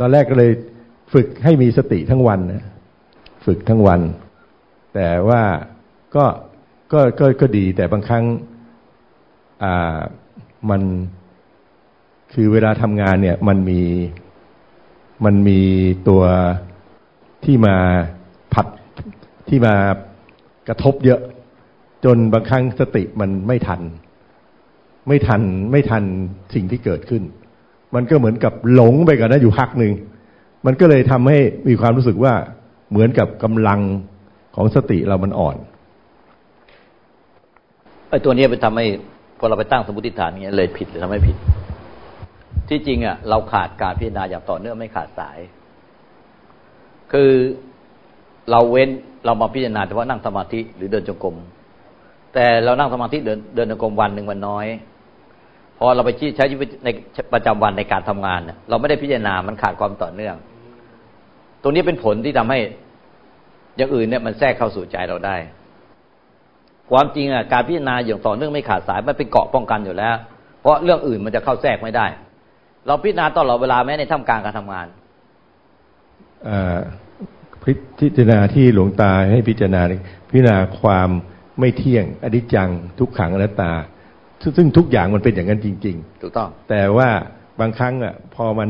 ตอนแรกก็เลยฝึกให้มีสติทั้งวันนะฝึกทั้งวัน แต่ว่าก็ก็ก็ก็ดี แต่บางครั้งอ่ามันคือเวลาทำงานเนี่ยมันมีมันมีตัวที่มาผัดที่มากระทบเยอะ จนบางครั้งสติมันไม่ทัน ไม่ทันไม่ทันสิ่งที่เกิดขึ้น มันก็เหมือนกับหลงไปกันนะอยู่พักหนึ่ง มันก็เลยทำให้มีความรู้สึกว่าเหมือนกับกำลังของสติเรามันอ่อนไอ้ตัวนี้ไปทำให้พอเราไปตั้งสมมติฐานอย่างเงี้ยเลยผิดหรือทำให้ผิด ที่จริงอะเราขาดการพิจารณาอย่างต่อเนื่องไม่ขาดสาย คือเราเว้นเรามาพิจารณาเฉพาะนั่งสมาธิหรือเดินจงกรมแต่เรานั่งสมาธิเดินเดินจงกรมวันหนึ่งวันน้อย พอเราไปใช้ชีวิตในประจำวันในการทำงานเราไม่ได้พิจารณามันขาดความต่อเนื่อง ตรงนี้เป็นผลที่ทำให้อย่างอื่นเนี่ยมันแทรกเข้าสู่ใจเราได้ ความจริงอะการพิจารณาอย่างต่อเนื่องไม่ขาดสายมันเป็นเกาะป้องกันอยู่แล้ว เพราะเรื่องอื่นมันจะเข้าแทรกไม่ได้ เราพิจารณาตลอดเวลาแม้ในท่ามกลางการทำงานพิจารณาที่หลวงตาให้พิจารณาพิจารณาความไม่เที่ยงอนิจจังทุกขังอนัตตา ซึ่งทุกอย่างมันเป็นอย่างนั้นจริง ๆ ถูกต้อง แต่ว่าบางครั้งอะพอมัน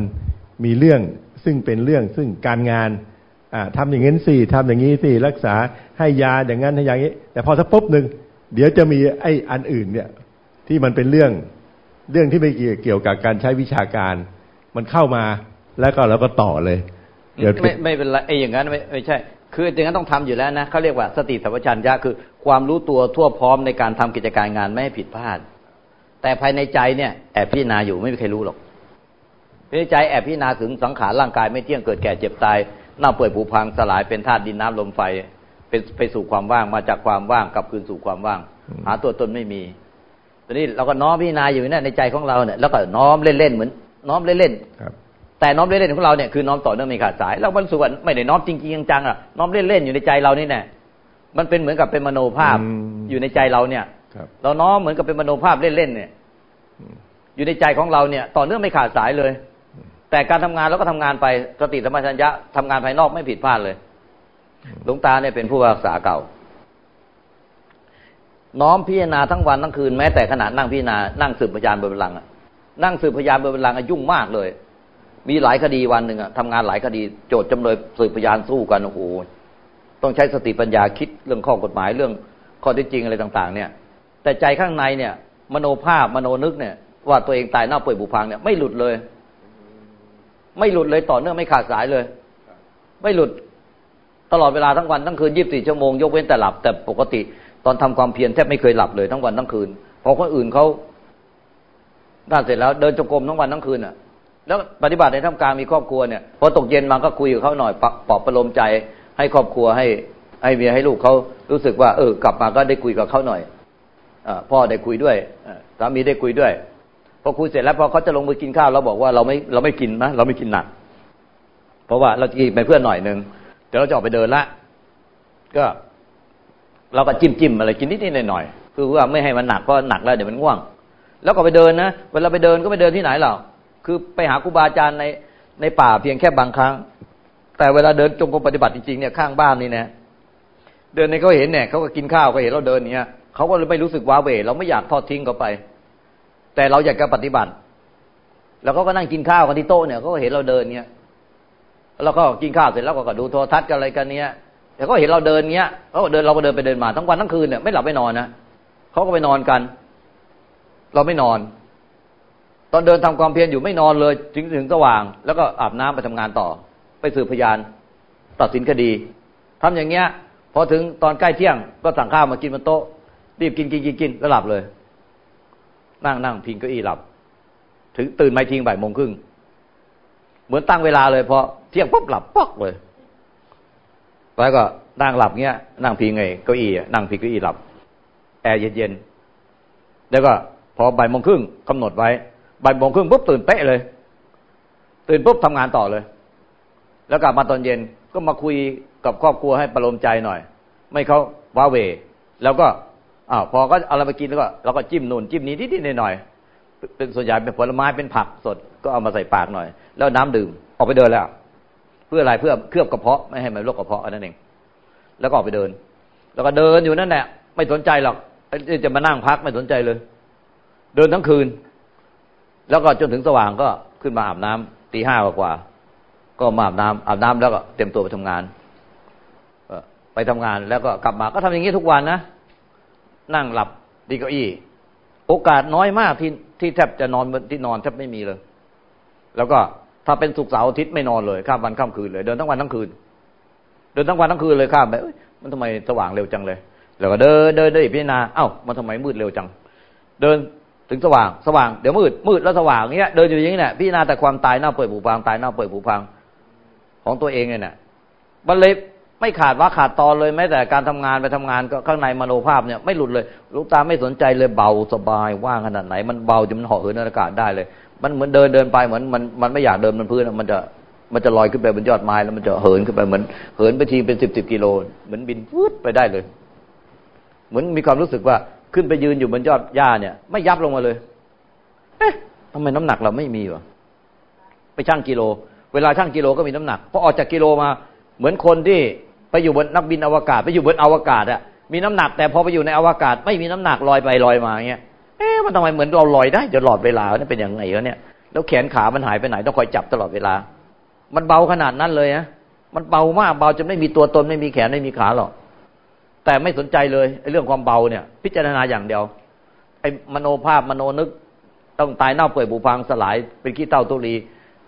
มีเรื่องซึ่งเป็นเรื่องซึ่งการงานอ่าทำอย่างนี้สิทำอย่างนี้สิรักษาให้ยาอย่างนั้นให้อย่างนี้ แต่พอสักปุ๊บหนึ่งเดี๋ยวจะมีไอ้อันอื่นเนี่ย ที่มันเป็นเรื่องเรื่องที่ไม่เกี่ยวกับการใช้วิชาการ มันเข้ามาแล้วก็เราก็ต่อเลยไม่ไม่เป็นไรไอ้อย่างนั้นไม่ไม่ใช่ คืออย่างนั้นต้องทำอยู่แล้วนะเขาเรียกว่าสติสัมปชัญญะคือความรู้ตัวทั่วพร้อมในการทำกิจการงานไม่ให้ผิดพลาด แต่ภายในใจเนี่ยแอบพิจารณาอยู่ไม่มีใครรู้หรอกภายในใจแอบพิจารณาถึงสังขารร่างกายไม่เที่ยงเกิดแก่เจ็บตายเน่าเปื่อยผุพังสลายเป็นธาตุดินน้ำลมไฟเป็นไปสู่ความว่างมาจากความว่างกลับคืนสู่ความว่าง หาตัวตนไม่มีตอนนี้เราก็น้อมพิจารณาอยู่เนี่ยในใจของเราเนี่ยแล้วก็น้อมเล่นๆเหมือน น้อมเล่นๆแต่น้อมเล่นๆของเราเนี่ยคือน้อมต่อเนื่องไม่ขาดสาย เราบรรสุวรรณไม่ได้น้อมจริงๆจังๆอะน้อมเล่นๆอยู่ในใจเรานี่แน่มันเป็นเหมือนกับเป็นมโนภาพอยู่ในใจเราเนี่ย เราน้อมเหมือนกับเป็นมโนภาพเล่นๆเนี่ยอยู่ในใจของเราเนี่ย ต่อเนื่องไม่ขาดสายเลย แต่การทำงานเราก็ทำงานไปสติธรรมชัญญะทำงานภายนอกไม่ผิดพลาดเลยหลวงตาเนี่ยเป็นผู้รักษาเก่า น้อมพิจารณาทั้งวันทั้งคืนแม้แต่ขณะนั่งพิจารณานั่งสืบพยานบนบัลลังก์นั่งสืบพยานบนบัลลังก์ยุ่งมากเลย มีหลายคดีวันหนึ่งอะทำงานหลายคดีโจทย์จำเลยสืบพยานสู้กันโอ้โหต้องใช้สติปัญญาคิดเรื่องข้อกฎหมายเรื่องข้อเท็จจริงอะไรต่าง ๆ เนี่ย แต่ใจข้างในเนี่ย มโนภาพมโนนึกเนี่ย ว่าตัวเองตายหน้าป่วยบุพังเนี่ยไม่หลุดเลย ไม่หลุดเลยต่อเนื่องไม่ขาดสายเลย ไม่หลุดตลอดเวลาทั้งวันทั้งคืนยี่สิบสี่ชั่วโมงยกเว้นแต่หลับ แต่ปกติตอนทำความเพียรแทบไม่เคยหลับเลยทั้งวันทั้งคืนพอคนอื่นเขาด้เสร็จแล้วเดินจงกรมทั้งวันทั้งคืนอะ แล้วปฏิบัติในท่ามกลางมีครอบครัวเนี่ยพอตกเย็นมาก็คุยกับเขาหน่อยปลอบประโลมใจให้ครอบครัวให้ให้เมียให้ลูกเขารู้สึกว่า เออกลับมาก็ได้คุยกับเขาหน่อย พ่อได้คุยด้วยสามีได้คุยด้วยพอคุยเสร็จแล้วพอเขาจะลงมือกินข้าวเราบอกว่าเราไม่เราไม่กินนะเราไม่กินหนัก เพราะว่าเราจะกินเป็นเพื่อนหน่อยหนึ่งเดี๋ยวเราจะออกไปเดินละก็เราก็จิ้มจิ้มอะไรกินนิดนิดหน่อยหน่อยคือว่าไม่ให้มันหนักเพราะหนักแล้วเดี๋ยวมันง่วง แล้วก็ไปเดินนะเวลาไปเดินก็ไปเดินที่ไหนเราคือไปหาครูบาอาจารย์ในในป่าเพียงแค่บางครั้ง แต่เวลาเดินจงกรมปฏิบัติจริงๆเนี่ยข้างบ้านนี่นะเดินในเขาเห็นเนี่ยเขาก็กินข้าวก็เห็นเราเดินเนี่ย เขาก็เลยไม่รู้สึกว้าเวเราไม่อยากทอดทิ้งเขาไป แต่เราอยากจะปฏิบัติ แล้วเขาก็นั่งกินข้าวกันที่โต๊ะเนี่ยเขาก็เห็นเราเดินเนี่ยแล้วก็กินข้าวเสร็จแล้วก็ดูโทรทัศน์กันอะไรกันเนี่ยแต่เขาเห็นเราเดินเนี้ยเขาเดินเราก็เดินไปเดินมาทั้งวันทั้งคืนเนี่ยไม่หลับไม่นอนนะเขาก็ไปนอนกัน เราไม่นอน ตอนเดินทำความเพียรอยู่ไม่นอนเลยถึงถึงสว่าง แล้วก็อาบน้ำไปทำงานต่อ ไปสืบพยาน ตัดสินคดีทำอย่างเงี้ยพอถึงตอนใกล้เที่ยงก็สั่งข้าวมากินบนโต๊ะ รีบกินกินกินกินแล้วหลับเลย นั่งนั่งพิงเก้าอี้หลับ ถึงตื่นไม่ทิ้งบ่ายโมงครึ่งเหมือนตั้งเวลาเลยพอเที่ยงปุ๊บหลับป๊อกเลย แล้วก็นั่งหลับเงี้ย นั่งพิงไงเก้าอี้นั่งพิงเก้าอี้หลับ แอร์เย็นๆแล้วก็ พอบ่ายโมงครึ่งกำหนดไว้บ่ายโมงครึ่งปุ๊บตื่นเป๊ะเลย ตื่นปุ๊บทำงานต่อเลย แล้วกลับมาตอนเย็นก็มาคุยกับครอบครัวให้ประโลมใจหน่อย ไม่เขาว้าเว แล้วก็ อ้าวพอก็เอาอะไรมากินแล้วก็เราก็จิ้มนู่นจิ้มนี้นิดๆหน่อยๆเป็นส่วนใหญ่เป็นผลไม้เป็นผักสดก็เอามาใส่ปากหน่อย แล้วน้ำดื่มออกไปเดินแล้ว เพื่ออะไรเพื่อเคลือบกระเพาะไม่ให้มันโรคกระเพาะอันั่นเองแล้วก็ออกไปเดิน แล้วก็เดินอยู่นั่นแหละไม่สนใจหรอกจะมานั่งพักไม่สนใจเลย เดินทั้งคืน แล้วก็จนถึงสว่างก็ขึ้นมาอาบน้ำตีห้ากว่า ก็มาอาบน้ำอาบน้ำแล้วก็เต็มตัวไปทำงานไปทำงานแล้วก็กลับมาก็ทำอย่างนี้ทุกวันนะ นั่งหลับดีเก้าอี้ โอกาสน้อยมากที่ที่แทบจะนอนที่นอนแทบไม่มีเลย แล้วก็ถ้าเป็นสุกเสาร์อาทิตย์ไม่นอนเลยข้ามวันข้ามคืนเลย เดินทั้งวันทั้งคืน เดินทั้งวันทั้งคืนเลยข้ามไปมันทำไมสว่างเร็วจังเลย แล้วก็เดินเดินเดินพิจารณาเอ้ามันทำไมมืดเร็วจัง เดินถึงสว่างสว่างเดี๋ยวมืดมืดแล้วสว่างอย่างเงี้ยเดินอยู่อย่างนี้เนี่ยพิจารณาแต่ความตายหน้าเปิดผูพังตายหน้าเปิดผูพังของตัวเองเนี่ยมันเลย ไม่ขาดว่าขาดตอนเลยแม้แต่การทำงานไปทำงานก็ข้างในมโนภาพเนี่ยไม่หลุดเลย ลูกตาไม่สนใจเลยเบาสบายว่างขนาดไหน มันเบาจนมันเหาะเหินอากาศได้เลย มันเหมือนเดินเดินไปเหมือนมันมันไม่อยากเดินบนพื้นมันจะมันจะลอยขึ้นไปบนยอดไม้แล้วมันจะเหินขึ้นไปเหมือนเหินไปทีเป็นสิบสิบกิโลเหมือนบินพุดไปได้เลย เหมือนมีความรู้สึกว่าขึ้นไปยืนอยู่บนยอดหญ้าเนี่ย ไม่ยับลงมาเลย เอ๊ะทำไมน้ำหนักเราไม่มีวะไปชั่งกิโล เวลาชั่งกิโลก็มีน้ำหนักพอออกจากกิโลมา เหมือนคนที่ไปอยู่บนนักบินอวกาศ ไปอยู่บนอวกาศอะมีน้ำหนักแต่พอไปอยู่ในอวกาศ ไม่มีน้ำหนักลอยไปลอยมาเงี้ยเอ๊ะมันทำไมเหมือนเราลอยได้ตลอดเวลาเนี่ยเป็นยังไงวะเนี่ยแล้วแขนขามันหายไปไหนต้องคอยจับตลอดเวลา มันเบาขนาดนั้นเลยนะมันเบามากเบาจนไม่มีตัวตนไม่มีแขนไม่มีขาหรอกแต่ไม่สนใจเลยเรื่องความเบาเนี่ย พิจารณาอย่างเดียวไอ้มโนภาพมโนนึกต้องตายเน่าเปื่อยบุพังสลายเป็นขี้เต้าตุลี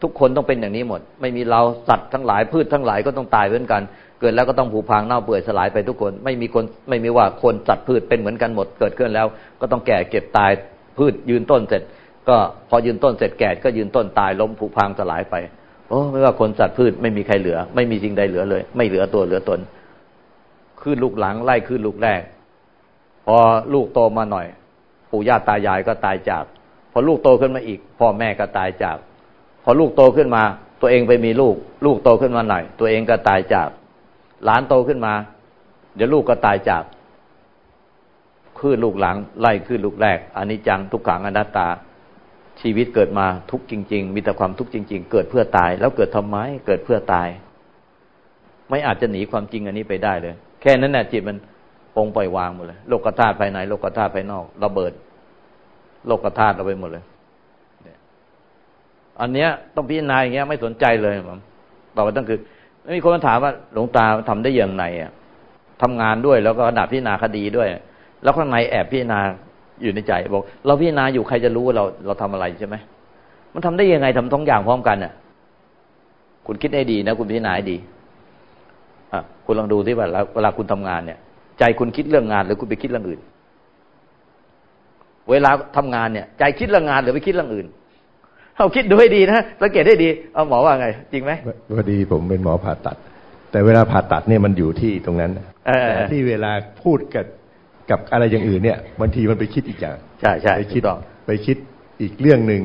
ทุกคนต้องเป็นอย่างนี้หมด ไม่มีเราสัตว์ทั้งหลายพืชทั้งหลายก็ต้องตายเหมือนกัน เกิดแล้วก็ต้องผุพังเน่าเปื่อยสลายไปทุกคน ไม่มีคนไม่มีว่าคนสัตว์พืชเป็นเหมือนกันหมด เกิดขึ้นแล้วก็ต้องแก่เก็บตายพืชยืนต้นเสร็จ ก็พอยืนต้นเสร็จแก่ก็ยืนต้นตายล้มผุพังสลายไปโอ้ไม่ว่าคนสัตว์พืชไม่มีใครเหลือ ไม่มีจริงใดเหลือเลย ไม่เหลือตัวเหลือตนขึ้นลูกหลังไล่ขึ้นลูกแรก พอลูกโตมาหน่อย ปู่ย่าตายายก็ตายจาก พอลูกโตขึ้นมาอีกพ่อแม่ก็ตายจาก พอลูกโตขึ้นมา ตัวเองไปมีลูก ลูกโตขึ้นมาหน่อย ตัวเองก็ตายจาก หลานโตขึ้นมา เดี๋ยวลูกก็ตายจากขึ้นลูกหลัง ไล่ขึ้นลูกแรกอันนี้จังทุกขังอนัตตา ชีวิตเกิดมาทุกจริง ๆ มีแต่ความทุกข์จริง ๆ เกิดเพื่อตาย แล้วเกิดทำไม เกิดเพื่อตาย ไม่อาจจะหนีความจริงอันนี้ไปได้เลย แค่นั้นแหละจิตมันปงปล่อยวางหมดเลยโลกธาตุภายในโลกธาตุภายนอกระเบิด โลกธาตุเราไปหมดเลย อันเนี้ยต้องพิจารณาอย่างเงี้ยไม่สนใจเลยผมต่อไปต้องคือมีคนมาถามว่าหลวงตาทำได้อย่างไรอะทำงานด้วยแล้วก็ขนาพิจารณาคดีด้วย แล้วข้างในแอบพิจารณาอยู่ในใจบอก เราพิจารณาอยู่ใครจะรู้ว่าเราเราทำอะไรใช่ไหมมันทำได้ยังไงทำท้องอย่างพร้อมกันอะ คุณคิดให้ดีนะ คุณพิจารณาให้ดีอะคุณลองดูที่ว่าเวลาคุณทำงานเนี่ย ใจคุณคิดเรื่องงานหรือคุณไปคิดเรื่องอื่น เวลาทำงานเนี่ย ใจคิดเรื่องงานหรือไปคิดเรื่องอื่น เอาคิดดูให้ดีนะสังเกตให้ดีเอาหมอว่าไง จริงไหมพอดีผมเป็นหมอผ่าตัด แต่เวลาผ่าตัดเนี่ยมันอยู่ที่ตรงนั้นแต่ที่เวลาพูดกับกับอะไรอย่างอื่นเนี่ยบางทีมันไปคิดอีกอย่างใช่ใช่ไปคิดไปคิดอีกเรื่องหนึ่ง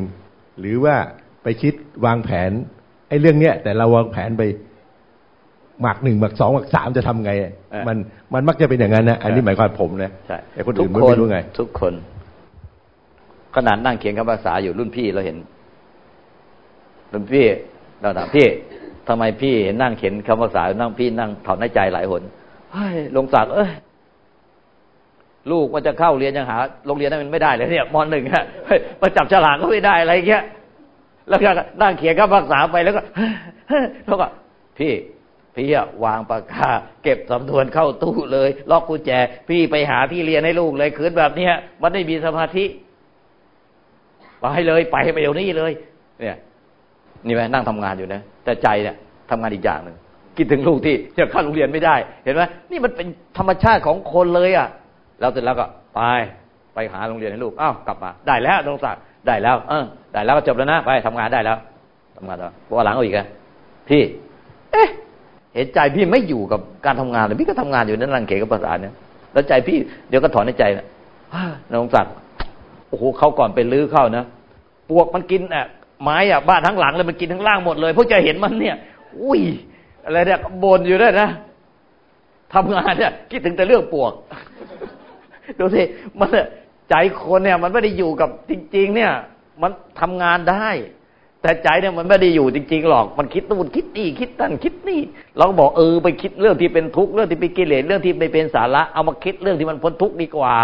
หรือว่าไปคิดวางแผนไอ้เรื่องเนี้ยแต่เราวางแผนไปหมักหนึ่งหมักสองหมักสามจะทำไง มันมันมักจะเป็นอย่างนั้นนะอันนี้หมายความผมนะใช่แต่คนอื่นไม่รู้ไง ทุกคนขนาดนั่งเขียนคำภาษาอยู่รุ่นพี่เราเห็น หลวงพี่เราถามพี่ทำไมพี่นั่งเขียนคำภาษานั่งพี่นั่งถอนหายใจหลายหนเฮ้ยลงศักดิ์เอ้ยลูกมันจะเข้าเรียนยังหาโรงเรียนนั้นมันไม่ได้เลยเนี่ยมหนึ่งฮะมาจับฉลากก็ไม่ได้อะไรเงี้ย แล้วก็นั่งเขียนคำภาษาไปแล้วก็แล้วก็พี่พี่วางปากกาเก็บสำนวนเข้าตู้เลยล็อกกุญแจ พี่ไปหาที่เรียนให้ลูกเลยคืนแบบเนี้ยมันไม่มีสมาธิไปเลยไปไปเดี๋ยวนี้เลย เนี่ย นี่ไหมนั่งทำงานอยู่นะ แต่ใจเนี่ยทำงานอีกอย่างหนึ่งคิดถึงลูกที่จะเข้าโรงเรียนไม่ได้ เห็นไหมนี่มันเป็นธรรมชาติของคนเลยอะแล้วเสร็จแล้วก็ไปไปหาโรงเรียนให้ลูกอ้าวกลับมา ได้แล้วตรงศักดิ์ได้แล้ว เออ ได้แล้วก็จบแล้วนะไปทำงานได้แล้วทำงานแล้วพอหลังเอาอีกอะพี่ เอ๊ะเห็นใจพี่ไม่อยู่กับการทำงานเลยพี่ก็ทำงานอยู่นั่นรังเกกับภาษาเนี่ยแล้วใจพี่เดี๋ยวก็ถอนในใจนะน้องศักดิ์โอ้โหเขาก่อนไปลื้อเข้านะ ปวกมันกินอะ ไม้อะบ้านทั้งหลังเลยมันกินทั้งล่างหมดเลยพวกจะเห็นมันเนี่ย อุ้ย อะไรเนี่ยบนอยู่ด้วนะทำงานเนี่ยคิดถึงแต่เรื่องปวกดูสิมันใจคนเนี่ย มันไม่ได้อยู่กับจริง ๆ เนี่ย มันทำงานได้ แต่ใจเนี่ยมันไม่ได้อยู่จริง ๆ หรอก มันคิดนู่นคิดนี่คิดนั่นคิดนี่ เราก็บอกเออไปคิดเรื่องที่เป็นทุกข์เรื่องที่เป็นกิเลสเรื่องที่ไม่เป็นสาระเอามาคิดเรื่องที่มันพ้นทุกข์ดีกว่า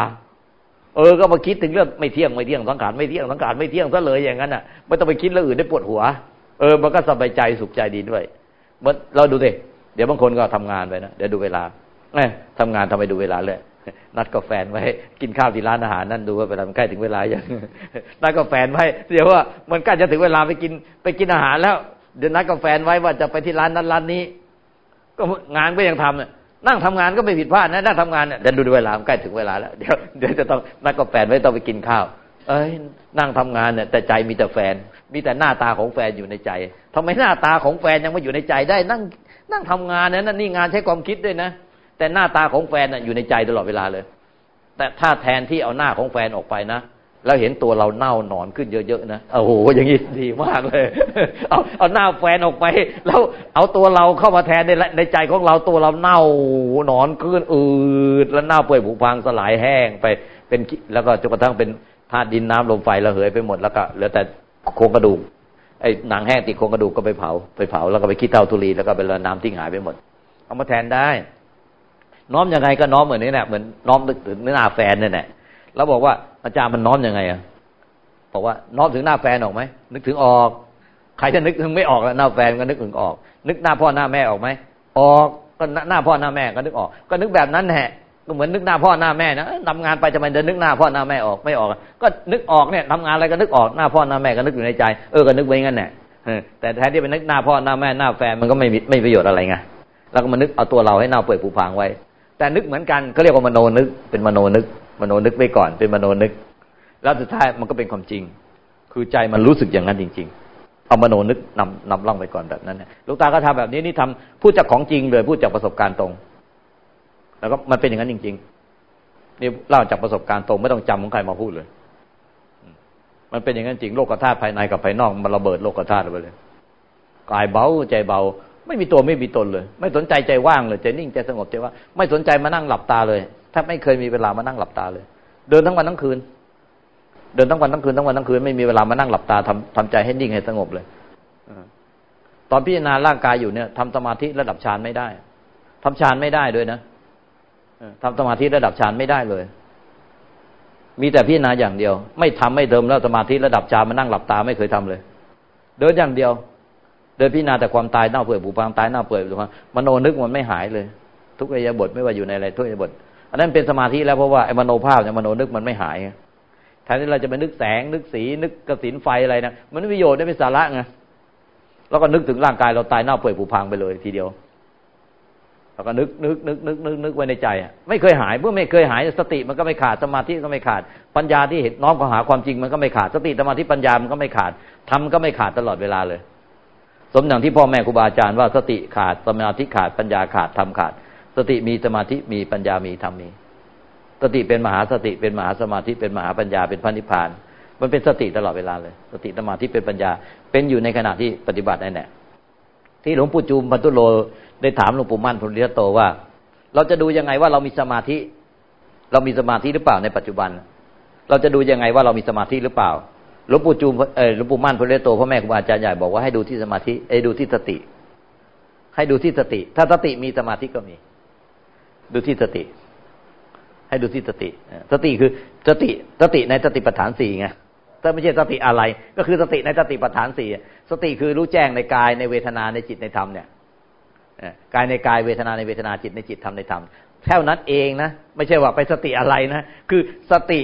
เออก็มาคิดถึงเรื่องไม่เที่ยงไม่เที่ยงสังขารไม่เที่ยงสังขารไม่เที่ยงซะเลยอย่างนั้นอะไม่ต้องไปคิดเรื่องอื่นได้ปวดหัว เออมันก็สบายใจสุขใจดีด้วยเมื่อเราดูสิเดี๋ยวบางคนก็ทำงานไปนะเดี๋ยวดูเวลาเอทำงานทำไมดูเวลาเลยนัดกับแฟนไว้กินข้าวที่ร้านอาหารนั่นดูว่าเวลามันใกล้ถึงเวลาอย่างนัดกับแฟนไว้เดี๋ยวว่ามันใกล้จะถึงเวลาไปกินไปกินอาหารแล้ว เดี๋ยวนัดกับแฟนไว้ว่าจะไปที่ร้านนั้นร้านนี้ ก็งานก็ยังทำเนี่ย นั่งทำงานก็ไม่ผิดพลาดนะนั่งทำงานเนี่ยเดี๋ยวดูเวลาใกล้ถึงเวลาแล้วเดี๋ยวเดี๋ยวจะต้องนัดกับแฟนไว้ต้องไปกินข้าว เอ้ยนั่งทำงานเนี่ยแต่ใจมีแต่แฟน มีแต่หน้าตาของแฟนอยู่ในใจทำไมหน้าตาของแฟนยังไม่อยู่ในใจได้ นั่งนั่งทำงานเนี่ยนั่นนี่งานใช้ความคิดด้วยนะ แต่หน้าตาของแฟนน่ะอยู่ในใจตลอดเวลาเลย แต่ถ้าแทนที่เอาหน้าของแฟนออกไปนะ แล้วเห็นตัวเราเน่าหนอนขึ้นเยอะๆนะโอ้โหอย่างนี้ดีมากเลย เอาเอาหน้าแฟนออกไป แล้วเอาตัวเราเข้ามาแทนในในใจของเราตัวเราเน่าหนอนขึ้นอืดแล้วเน่าเปื่อยผุพังสลายแห้งไปเป็นแล้วก็จนกระทั่งเป็นธาตุดินน้ำลมไฟระเหยไปหมดแล้วก็เหลือแต่โครงกระดูกไอ้หนังแห้งติดโครงกระดูกก็ไปเผาไปเผาแล้วก็ไปคิดเท่าทุลีแล้วก็เป็นน้ำทิ้งหายไปหมด เอามาแทนได้ น้อมยังไงก็น้อมเหมือนนี้แหละเหมือนน้อมนึกถึงหน้าแฟนนี่แหละ แล้วบอกว่าอาจารย์มันน้อมยังไงอะบอกว่าน้อมถึงหน้าแฟนออกไหมนึกถึงออก ใครจะนึกถึงไม่ออกแล้วหน้าแฟนก็นึกถึงออก นึกหน้าพ่อหน้าแม่ออกไหมออกก็หน้าพ่อหน้าแม่ก็นึกออก ก็นึกแบบนั้นแหละก็เหมือนนึกหน้าพ่อหน้าแม่นะทำงานไปจะมันจะนึกหน้าพ่อหน้าแม่ออกไม่ออก ก็นึกออกเนี่ยทำงานอะไรก็นึกออกหน้าพ่อหน้าแม่ก็นึกอยู่ในใจเออก็นึกไว้งั้นแหละแต่แทนที่เป็นนึกหน้าพ่อหน้าแม่หน้าแฟนมันก็ไม่ไม่ประโยชน์อะไรไงแล้วก็มานึกเอาตัวเราให้เน่าเปื่อยผุพังไว้ แต่นึกเหมือนกันก็เรียกว่ามโนนึกเป็นมโนนึก มโนนึกไปก่อนเป็นมโนนึก แล้วสุดท้ายมันก็เป็นความจริง คือใจมันรู้สึกอย่างนั้นจริง ๆ เอามโนนึกนำนำล่องไปก่อนแบบนั้นลูกตาก็ทำแบบนี้นี่ทำพูดจากของจริงเลยพูดจากประสบการณ์ตรง แล้วก็มันเป็นอย่างนั้นจริง ๆ นี่เล่าจากประสบการณ์ตรงไม่ต้องจำของใครมาพูดเลย มันเป็นอย่างนั้นจริงโลกธาตุภายในกับภายนอกมันระเบิดโลกธาตุไปเลยกายเบาใจเบาไม่มีตัวไม่มีตนเลย ไม่สนใจใจว่างเลยใจนิ่งใจสงบใจว่า ไม่สนใจมานั่งหลับตาเลย ถ้าไม่เคยมีเวลามานั่งหลับตาเลย เดินทั้งวันทั้งคืน เดินทั้งวันทั้งคืนทั้งวันทั้งคืนไม่มีเวลามานั่งหลับตาทำทำใจให้นิ่งให้สงบเลยตอนพิจารณาร่างกายอยู่เนี่ยทำสมาธิระดับฌานไม่ได้ทำฌานไม่ได้ด้วยนะทำสมาธิระดับฌานไม่ได้เลย มีแต่พิจารณาอย่างเดียว ไม่ทำไม่เดิมแล้วสมาธิระดับฌานมานั่งหลับตาไม่เคยทำเลย เดินอย่างเดียว เดินพิจารณาแต่ความตายเน่าเปื่อยผุพังตายเน่าเปื่อยผุพังมโนนึกมันไม่หายเลย ทุกอิยาบทไม่ว่าอยู่ในอะไรทุกอิยาบท อันนั้นเป็นสมาธิแล้วเพราะว่าไอ้มโนภาพเนี่ยมโนนึกมันไม่หายแทนที่เราจะไปนึกแสงนึกสีนึกกระสินไฟอะไรนะมันไม่ประโยชน์ได้เป็นสาระไงแล้วก็นึกถึงร่างกายเราตายเน่าเปื่อยผุพังไปเลยทีเดียวแล้วก็นึกนึกนึกนึกนึกนึกไว้ในใจอะไม่เคยหายเมื่อไม่เคยหายสติมันก็ไม่ขาดสมาธิก็ไม่ขาด ปัญญาที่เห็นน้อมเข้าหาความจริงมันก็ไม่ขาด สติสมาธิปัญญามันก็ไม่ขาดทำก็ไม่ขาดตลอดเวลาเลย สมอย่างที่พ่อแม่ครูบาอาจารย์ว่าสติขาดสมาธิขาดปัญญาขาดธรรมขาด สติมีสมาธิมีปัญญามีธรรมมีสติเป็นมหาสติเป็นมหาสมาธิเป็นมหาปัญญาเป็นพระนิพพาน มันเป็นสติตลอดเวลาเลย สติสมาธิเป็นปัญญา เป็นอยู่ในขณะที่ปฏิบัตินั่นแหละที่หลวงปู่จูมบรรทุโลได้ถามหลวงปู่มั่นพุทธิโตว่า เราจะดูยังไงว่าเรามีสมาธิ เรามีสมาธิหรือเปล่าในปัจจุบัน เราจะดูยังไงว่าเรามีสมาธิหรือเปล่าหลวงปู่จูมเออหลวงปู่มั่นพระเลโตพ่อแม่ครูอาจารย์ใหญ่บอกว่าให้ดูที่สมาธิไอ้ดูที่สติ ให้ดูที่สติ ถ้าสติมีสมาธิก็มี ดูที่สติ ให้ดูที่สติ สติคือสติสติในสติปัฏฐานสี่ไงถ้าไม่ใช่สติอะไร ก็คือสติในสติปัฏฐานสี่สติคือรู้แจ้งในกายในเวทนาในจิตในธรรมเนี่ยกายในกายเวทนาในเวทนาจิตในจิตธรรมในธรรมเท่นั้นเองนะไม่ใช่ว่าไปสติอะไรนะคือสติ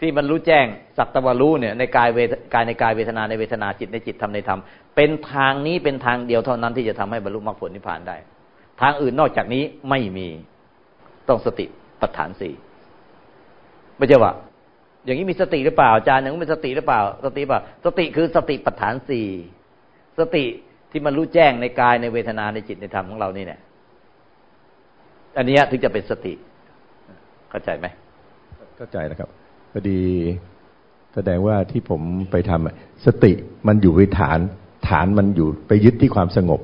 ที่มันรู้แจ้งสักตะวันรู้เนี่ยในกายเวทกายในกายเวทนาในเวทนาจิตในจิตทำในธรรมเป็นทางนี้เป็นทางเดียวเท่านั้นที่จะทำให้บรรลุมรรคผลนิพพานได้ ทางอื่นนอกจากนี้ไม่มี ต้องสติปัฏฐานสี่ไม่ใช่ว่า อย่างนี้มีสติหรือเปล่าอาจารย์อย่างนี้มีสติหรือเปล่า สติป่ะสติคือสติปัฏฐานสี่สติที่มันรู้แจ้งในกายในเวทนาในจิตในธรรมของเรานี่เนี่ยอันนี้ถึงจะเป็นสติเข้าใจไหมเข้าใจนะครับพอดีแสดงว่าที่ผมไปทำสติมันอยู่ในฐาน ฐานมันอยู่ไปยึดที่ความสงบ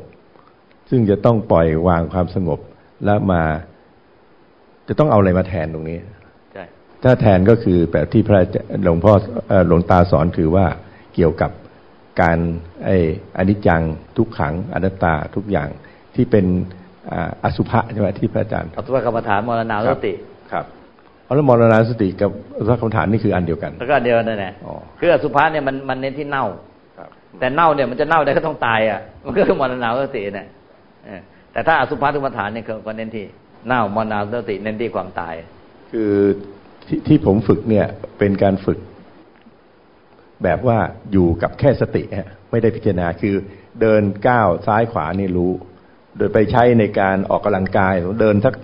ซึ่งจะต้องปล่อยวางความสงบแล้วมา จะต้องเอาอะไรมาแทนตรงนี้ใช่ถถ้าแทนก็คือแบบที่พระหลวงพ่อหลวงตาสอนคือว่าเกี่ยวกับการไอ้อนิจจังทุกขังอนัตตาทุกอย่างที่เป็นอสุภะใช่ไหมที่พระอาจารย์อสุภกรรมฐานมรณาสติครับเอาแล้วมรณาสติกับอสุภกรรมฐานนี่คืออันเดียวกันแล้วก็เดียวกันนั่นแหละคืออสุภะเนี่ยมันมันเน้นที่เน่าแต่เน่าเนี่ยมันจะเน่าได้ก็ต้องตายอะมันก็คือมรณาสติเนี่ยแต่ถ้าอสุภะกรรมฐานเนี่ยก็เน้นที่ เน่ามรณาสติเน้นที่ความตาย คือที่ที่ผมฝึกเนี่ยเป็นการฝึก แบบว่าอยู่กับแค่สติฮะไม่ได้พิจารณาคือเดินก้าวซ้ายขวานี่รู้ โดยไปใช้ในการออกกำลังกายเดินสัก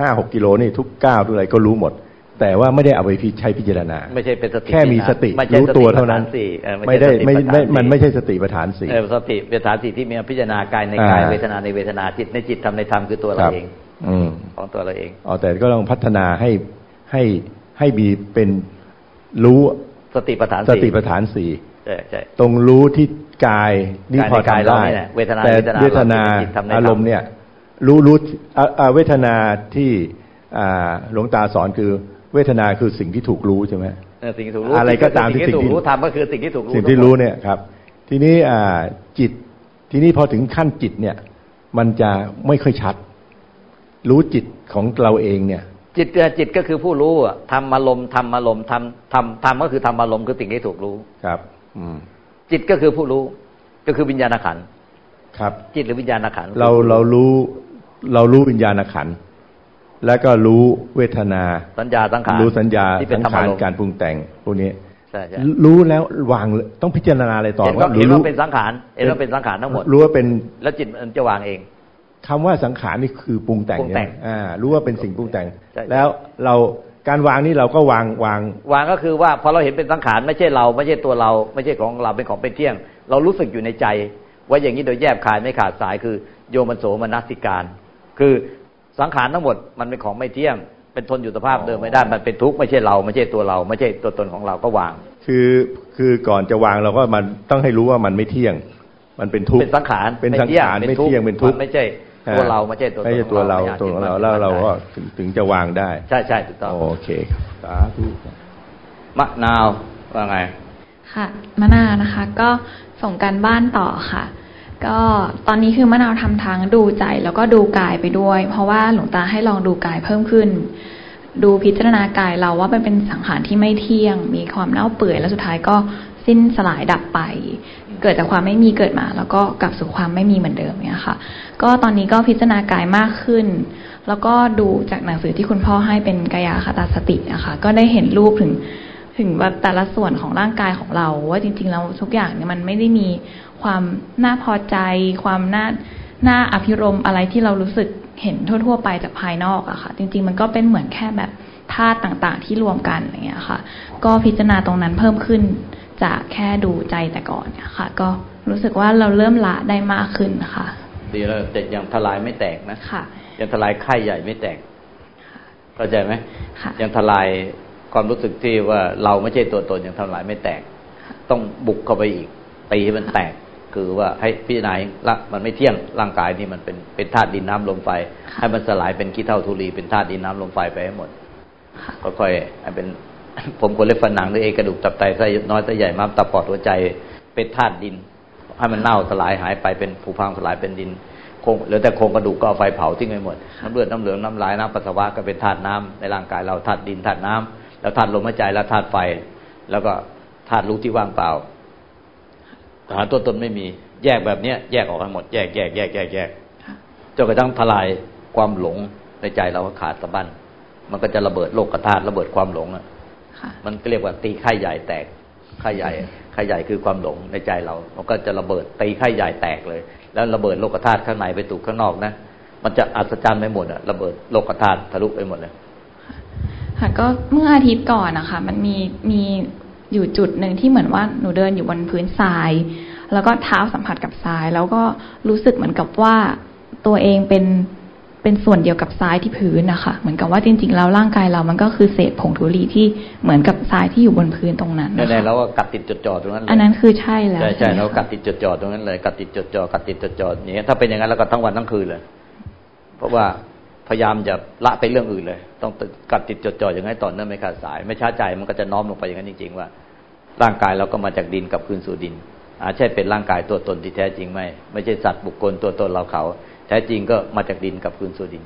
ห้าหกกิโลนี่ทุกก้าวทุกอะไรก็รู้หมด แต่ว่าไม่ได้เอาไปใช้พิจารณา ไม่ใช่เป็นสติแค่มีสติรู้ตัวเท่านั้นไม่ได้ไม่ไม่มันไม่ใช่สติปัฏฐานสี่สติปัฏฐานสี่ที่มีพิจารณากายในกายเวทนาในเวทนาจิตในจิตทำในธรรมคือตัวเราเอง ของตัวเราเองอ๋อแต่ก็ต้องพัฒนาให้ให้ให้มีเป็นรู้สติปัฏฐานสติปัฏฐานสี่ใช่ใช่ตรงรู้ที่กายนี่พอทำได้เวทนาแต่เวทนาอารมณ์เนี่ย รู้รู้เวทนาที่หลวงตาสอนคือเวทนาคือสิ่งที่ถูกรู้ใช่ไหมสิ่งที่ถูกรู้อะไรก็ตามที่สิ่งที่รู้ทำก็คือสิ่งที่ถูกรู้สิ่งที่รู้เนี่ยครับ ทีนี้จิต ทีนี้พอถึงขั้นจิตเนี่ย มันจะไม่ค่อยชัด รู้จิตของเราเองเนี่ย จิตจิตก็คือผู้รู้อะทำอารมณ์ทำอารมณ์ทำทำทำก็คือทำอารมณ์คือสิ่งที่ถูกรู้ครับ อืม จิตก็คือผู้รู้ ก็คือวิญญาณขันครับ จิตหรือวิญญาณขันเราเรารู้เรารู้วิญญาณขันแล้วก็รู้เวทนา สัญญาสังขารรู้สัญญาสังขารการปรุงแต่งพวกนี้รู้แล้ววางต้องพิจารณาอะไรต่อว่าเห็นว่าเป็นสังขารเห็นว่าเป็นสังขารทั้งหมดรู้ว่าเป็นแล้วจิตมันจะวางเอง คำว่าสังขารนี่คือปรุงแต่งเนี่ยอ่า รู้ว่าเป็นสิ่งปรุงแต่ง แล้วเราการวางนี่เราก็วางวาง วางก็คือว่าพอเราเห็นเป็นสังขารไม่ใช่เราไม่ใช่ตัวเรา ไม่ใช่ของเราเป็นของเป็นเที่ยง เรารู้สึกอยู่ในใจ ว่าอย่างนี้โดยแยบคายไม่ขาดสายคือ โยมันโสมนัสิการ คือสังขารทั้งหมดมันเป็นของไม่เที่ยง เป็นทนอยู่สภาพเดิมไม่ได้มันเป็นทุกข์ไม่ใช่เราไม่ใช่ตัวเรา ไม่ใช่ตัวตนของเราก็วาง คือคือก่อนจะวางเราก็มันต้องให้รู้ว่ามันไม่เที่ยง มันเป็นทุกข์เป็นสังขารเป็นสังขารไม่เที่ยงเป็นทุกข์ไม่ใช่ ตัวเราไม่ใช่ตัวไม่ใช่ตัวเราตัวของเราแล้วเราก็ถึงจะวางได้ ใช่ใช่ถูกต้องโอเคสาธุมะนาวว่าไง ค่ะมะนาวนะคะ ก็ส่งการบ้านต่อค่ะ ก็ตอนนี้คือมะนาวทำทางดูใจแล้วก็ดูกายไปด้วย เพราะว่าหลวงตาให้ลองดูกายเพิ่มขึ้น ดูพิจารณากายเราว่ามันเป็นสังขารที่ไม่เที่ยง มีความเน่าเปื่อยแล้วสุดท้ายก็สิ้นสลายดับไป เกิดจากความไม่มีเกิดมา แล้วก็กลับสู่ความไม่มีเหมือนเดิมเนี่ยค่ะ ก็ตอนนี้ก็พิจารณากายมากขึ้น แล้วก็ดูจากหนังสือที่คุณพ่อให้เป็นกายาคตาสตินะคะ ก็ได้เห็นรูปถึงถึงแบบแต่ละส่วนของร่างกายของเรา ว่าจริง ๆ แล้วทุกอย่างเนี่ยมันไม่ได้มีความน่าพอใจ ความน่าน่าอภิรมอะไรที่เรารู้สึกเห็นทั่ว ๆ ไปจากภายนอกอะค่ะ จริง ๆ มันก็เป็นเหมือนแค่แบบธาตุต่างๆ ที่รวมกันอย่างเงี้ยค่ะ ก็พิจารณาตรงนั้นเพิ่มขึ้น จากแค่ดูใจแต่ก่อนเนี่ยค่ะ ก็รู้สึกว่าเราเริ่มละได้มากขึ้นค่ะ ดีแล้วแต่ยังทลายไม่แตกนะค่ะ ยังทลายไข่ใหญ่ไม่แตกเข้าใจไหมยังทลายความรู้สึกที่ว่าเราไม่ใช่ตัวตนยังทลายไม่แตก ต้องบุกเข้าไปอีกตีให้มันแตกคือว่าให้พิจารณาละมันไม่เที่ยงร่างกายนี่มันเป็นเป็นธาตุดินน้ำลมไฟ ให้มันสลายเป็นขี้เท่าทุลีเป็นธาตุดินน้ำลมไฟไปให้หมดค่อยๆให้เป็น ผมคนเล็บฝันหนังหรือเอกระดูกตับไตไส้น้อยไส้ใหญ่ม้ามตับปอดหัวใจ เป็นธาตุดินให้มันเน่าสลายหายไปเป็นผุพังสลายเป็นดินคงเหลือแต่โครงกระดูกก็เอาไฟเผาทิ้งไปหมดน้ำเลือดน้ำเหลืองน้ำลายน้ำปัสสาวะก็เป็นธาตุน้ำในร่างกายเราธาตุดินธาตุน้ำแล้วธาตุลมหายใจแล้วธาตุไฟ แล้วก็ธาตุรู้ที่ว่างเปล่าหาตัวตนไม่มีแยกแบบเนี้ยแยกออกให้หมดแยกแยกแยกแยกแยกจนกระทั่งทลายความหลงในใจเราขาดสะบั้นมันก็จะระเบิดโลกธาตุระเบิดความหลงอะ มันก็เรียกว่าตีไข่ใหญ่แตกไข่ใหญ่ไข่ใหญ่คือความหลงในใจเรา มันก็จะระเบิดตีไข่ใหญ่แตกเลย แล้วระเบิดโลกธาตุข้างในไปถูกข้างนอกนะมันจะอัศจรรย์ไปหมดอะระเบิดโลกธาตุทะลุไปหมดเลยค่ะก็เมื่ออาทิตย์ก่อนนะคะมันมีมีอยู่จุดหนึ่งที่เหมือนว่าหนูเดินอยู่บนพื้นทราย แล้วก็เท้าสัมผัสกับทราย แล้วก็รู้สึกเหมือนกับว่าตัวเองเป็น เป็นส่วนเดียวกับทรายที่พื้นนะคะ เหมือนกับว่าจริง ๆ แล้วร่างกายเรามันก็คือเศษผงธุลีที่เหมือนกับทรายที่อยู่บนพื้นตรงนั้นนั่นแล้วก็กัดติดจดจ่อตรงนั้นอันนั้นคือใช่แล้วใช่ใช่เรากัดติดจดจ่อตรงนั้นเลยกัดติดจดจ่อกัดติดจดจ่ออย่างนี้ถ้าเป็นอย่างนั้นเราก็ทั้งวันทั้งคืนเลย เพราะว่าพยายามจะละไปเรื่องอื่นเลย ต้องกัดติดจดจ่ออย่างนี้ต่อเนื่องไม่ขาดสาย ไม่ช้าใจมันก็จะน้อมลงไปอย่างนั้นจริง ๆ ว่า ร่างกายเราก็มาจากดินกับคืนสู่ดินอาจใช่เป็นร่างกายตัวตนที่แท้จริงไหมไม่ใช่สัตว์บุคคลตัวตนเราเขา แท้จริงก็มาจากดินกับคืนสู่ดิน